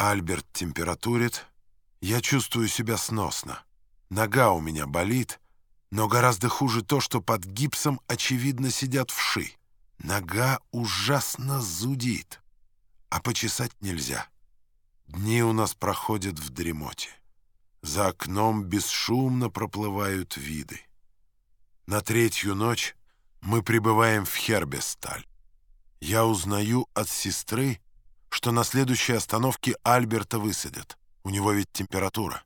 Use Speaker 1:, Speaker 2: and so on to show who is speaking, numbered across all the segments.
Speaker 1: Альберт температурит. Я чувствую себя сносно. Нога у меня болит, но гораздо хуже то, что под гипсом, очевидно, сидят вши. Нога ужасно зудит, а почесать нельзя. Дни у нас проходят в дремоте. За окном бесшумно проплывают виды. На третью ночь мы прибываем в Хербесталь. Я узнаю от сестры, что на следующей остановке Альберта высадят. У него ведь температура.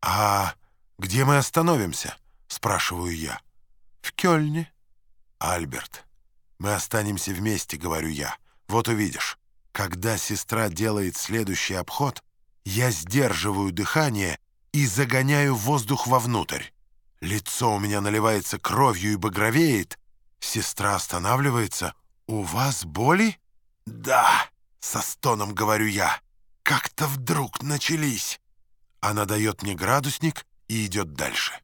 Speaker 1: «А где мы остановимся?» — спрашиваю я. «В Кёльне». «Альберт, мы останемся вместе», — говорю я. «Вот увидишь, когда сестра делает следующий обход, я сдерживаю дыхание и загоняю воздух вовнутрь. Лицо у меня наливается кровью и багровеет. Сестра останавливается. «У вас боли?» «Да», — со стоном говорю я. «Как-то вдруг начались». Она дает мне градусник и идет дальше.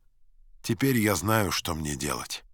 Speaker 1: Теперь я знаю, что мне делать.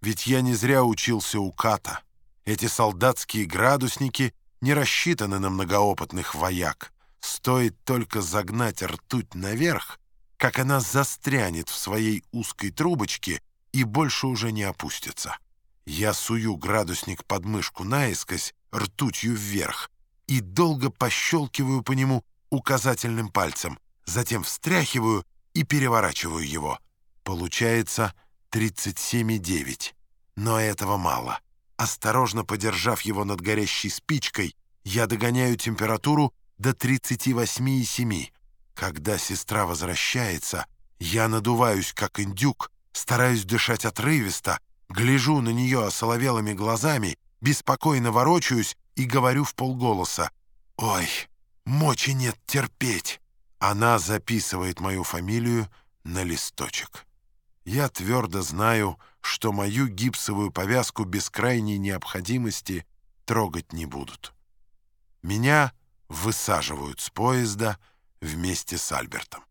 Speaker 1: Ведь я не зря учился у Ката. Эти солдатские градусники не рассчитаны на многоопытных вояк. Стоит только загнать ртуть наверх, как она застрянет в своей узкой трубочке и больше уже не опустится. Я сую градусник под мышку наискось, ртутью вверх, и долго пощелкиваю по нему указательным пальцем, затем встряхиваю и переворачиваю его. Получается 37,9. Но этого мало. Осторожно подержав его над горящей спичкой, я догоняю температуру до 38,7. Когда сестра возвращается, я надуваюсь, как индюк, стараюсь дышать отрывисто, гляжу на нее осоловелыми глазами, беспокойно ворочаюсь и говорю в полголоса. «Ой, мочи нет терпеть!» Она записывает мою фамилию на листочек. Я твердо знаю, что мою гипсовую повязку без крайней необходимости трогать не будут. Меня высаживают с поезда вместе с Альбертом.